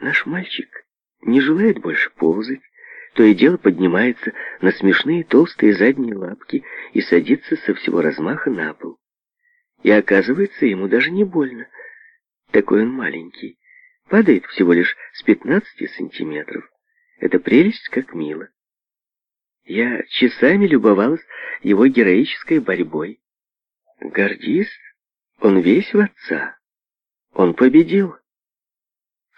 Наш мальчик не желает больше ползать, то и дело поднимается на смешные толстые задние лапки и садится со всего размаха на пол. И оказывается, ему даже не больно. Такой он маленький. Падает всего лишь с 15 сантиметров. Это прелесть как мило. Я часами любовалась его героической борьбой. Гордис, он весь в отца. Он победил.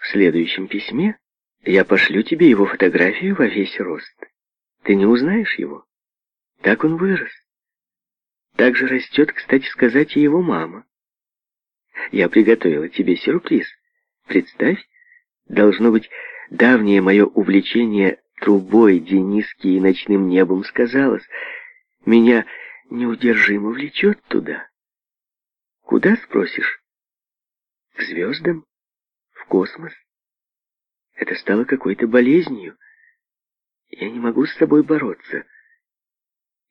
В следующем письме я пошлю тебе его фотографию во весь рост. Ты не узнаешь его. Так он вырос. Так же растет, кстати сказать, и его мама. Я приготовила тебе сюрприз. Представь, должно быть, давнее мое увлечение трубой, Дениски и ночным небом сказалось. Меня неудержимо влечет туда. Куда, спросишь? К звездам? космос. Это стало какой-то болезнью. Я не могу с собой бороться.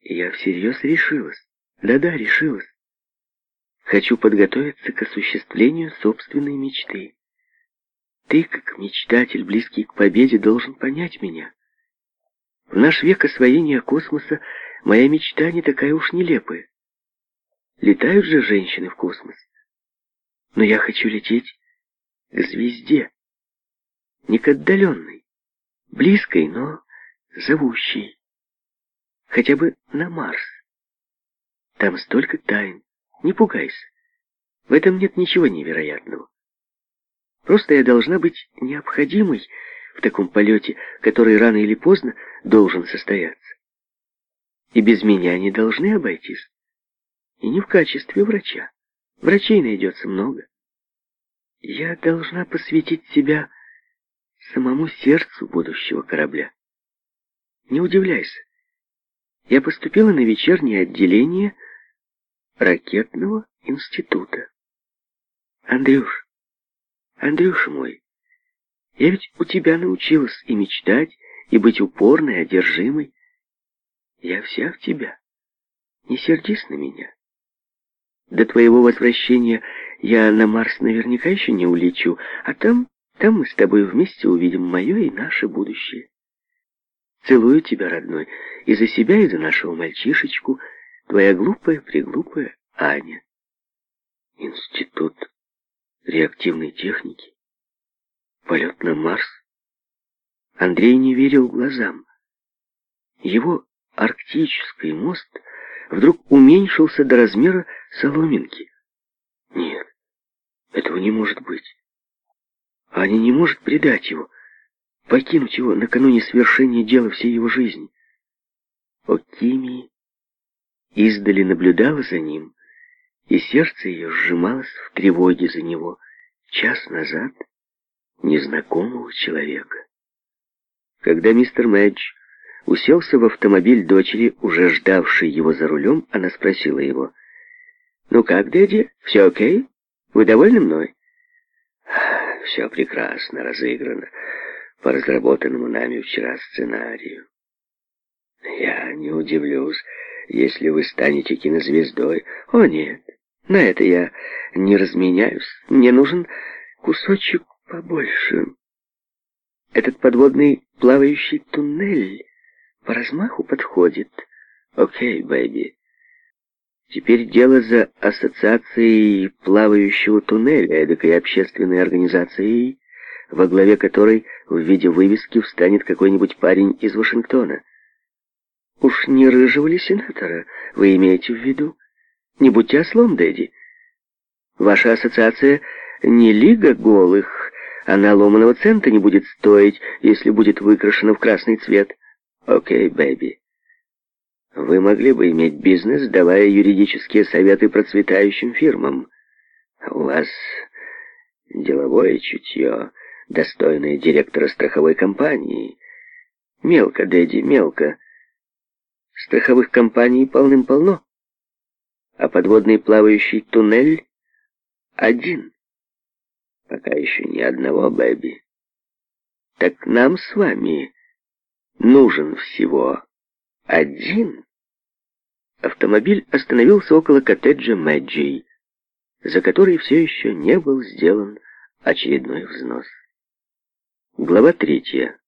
Я всерьез решилась. Да-да, решилась. Хочу подготовиться к осуществлению собственной мечты. Ты, как мечтатель, близкий к победе, должен понять меня. В наш век освоения космоса моя мечта не такая уж нелепая. Летают же женщины в космос. Но я хочу лететь звезде. Не к отдаленной, близкой, но зовущей. Хотя бы на Марс. Там столько тайн. Не пугайся. В этом нет ничего невероятного. Просто я должна быть необходимой в таком полете, который рано или поздно должен состояться. И без меня они должны обойтись. И не в качестве врача. Врачей найдется много. Я должна посвятить себя самому сердцу будущего корабля. Не удивляйся. Я поступила на вечернее отделение ракетного института. Андрюш, Андрюша мой, я ведь у тебя научилась и мечтать, и быть упорной, одержимой. Я вся в тебя. Не сердись на меня. До твоего возвращения я на Марс наверняка еще не улечу, а там, там мы с тобой вместе увидим мое и наше будущее. Целую тебя, родной, и за себя, и за нашего мальчишечку, твоя глупая-преглупая Аня. Институт реактивной техники. Полет на Марс. Андрей не верил глазам. Его арктический мост вдруг уменьшился до размера соломинки. Нет, этого не может быть. Аня не может предать его, покинуть его накануне свершения дела всей его жизни. О Окимии издали наблюдала за ним, и сердце ее сжималось в тревоге за него час назад незнакомого человека. Когда мистер Мэдж уселся в автомобиль дочери, уже ждавшей его за рулем, она спросила его, «Ну как, дядя, все окей?» Вы довольны мной? Все прекрасно разыграно по разработанному нами вчера сценарию. Я не удивлюсь, если вы станете кинозвездой. О, нет, на это я не разменяюсь. Мне нужен кусочек побольше. Этот подводный плавающий туннель по размаху подходит. Окей, бэби. Теперь дело за ассоциацией плавающего туннеля, эдакой общественной организацией, во главе которой в виде вывески встанет какой-нибудь парень из Вашингтона. Уж не рыжего ли сенатора вы имеете в виду? Не будьте ослом, Дэдди. Ваша ассоциация не лига голых, она ломаного цента не будет стоить, если будет выкрашена в красный цвет. Окей, бэби. Вы могли бы иметь бизнес, давая юридические советы процветающим фирмам. У вас деловое чутье, достойное директора страховой компании. Мелко, Дэдди, мелко. Страховых компаний полным-полно. А подводный плавающий туннель один. Пока еще ни одного, Бэби. Так нам с вами нужен всего один. Автомобиль остановился около коттеджа Мэджей, за который все еще не был сделан очередной взнос. Глава третья.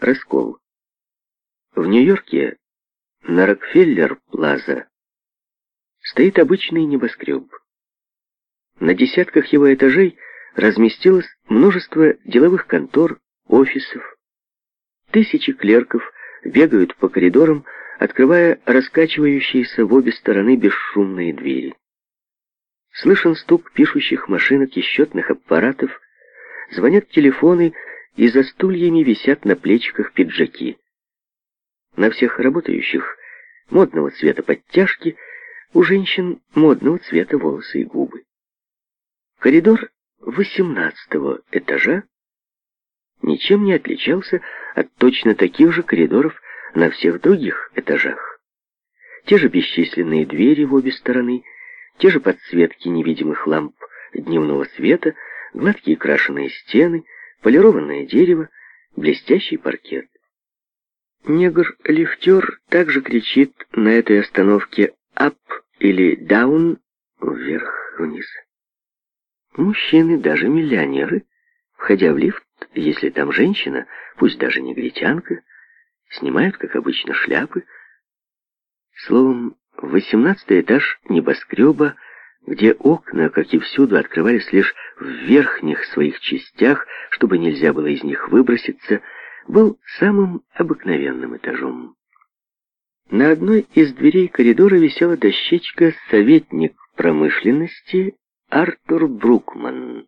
Раскол. В Нью-Йорке на Рокфеллер-Плаза стоит обычный небоскреб. На десятках его этажей разместилось множество деловых контор, офисов, тысячи клерков бегают по коридорам, открывая раскачивающиеся в обе стороны бесшумные двери. Слышен стук пишущих машинок и счетных аппаратов, звонят телефоны, и за стульями висят на плечиках пиджаки. На всех работающих модного цвета подтяжки, у женщин модного цвета волосы и губы. Коридор восемнадцатого этажа ничем не отличался от точно таких же коридоров на всех других этажах. Те же бесчисленные двери в обе стороны, те же подсветки невидимых ламп дневного света, гладкие крашеные стены, полированное дерево, блестящий паркет. Негр-лифтер также кричит на этой остановке «ап» или «даун» вверх-вниз. Мужчины, даже миллионеры, входя в лифт, если там женщина, пусть даже негритянка, снимают, как обычно, шляпы. Словом, восемнадцатый этаж небоскреба, где окна, как и всюду, открывались лишь в верхних своих частях, чтобы нельзя было из них выброситься, был самым обыкновенным этажом. На одной из дверей коридора висела дощечка «Советник промышленности Артур Брукман».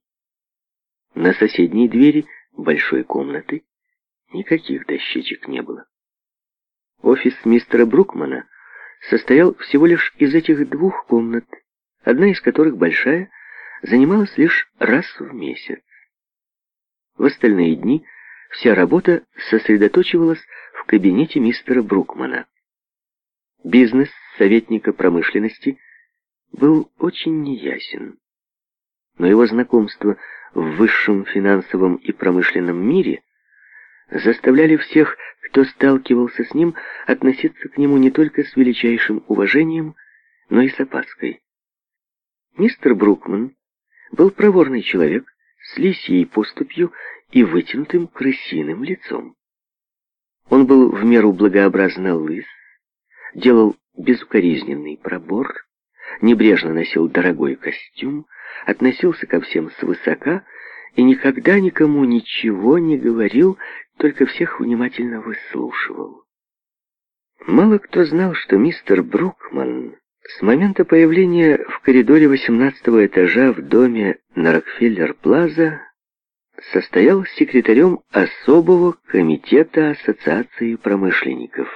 На соседней двери большой комнаты никаких дощечек не было. Офис мистера Брукмана состоял всего лишь из этих двух комнат, одна из которых большая, занималась лишь раз в месяц. В остальные дни вся работа сосредоточивалась в кабинете мистера Брукмана. Бизнес советника промышленности был очень неясен, но его знакомство в высшем финансовом и промышленном мире заставляли всех, кто сталкивался с ним, относиться к нему не только с величайшим уважением, но и с опаской. Мистер Брукман был проворный человек с лисьей поступью и вытянутым крысиным лицом. Он был в меру благообразно лыс, делал безукоризненный пробор, небрежно носил дорогой костюм, относился ко всем свысока и никогда никому ничего не говорил, только всех внимательно выслушивал. Мало кто знал, что мистер Брукман с момента появления в коридоре 18 этажа в доме на Рокфеллер-Плаза состоял секретарем особого комитета Ассоциации промышленников.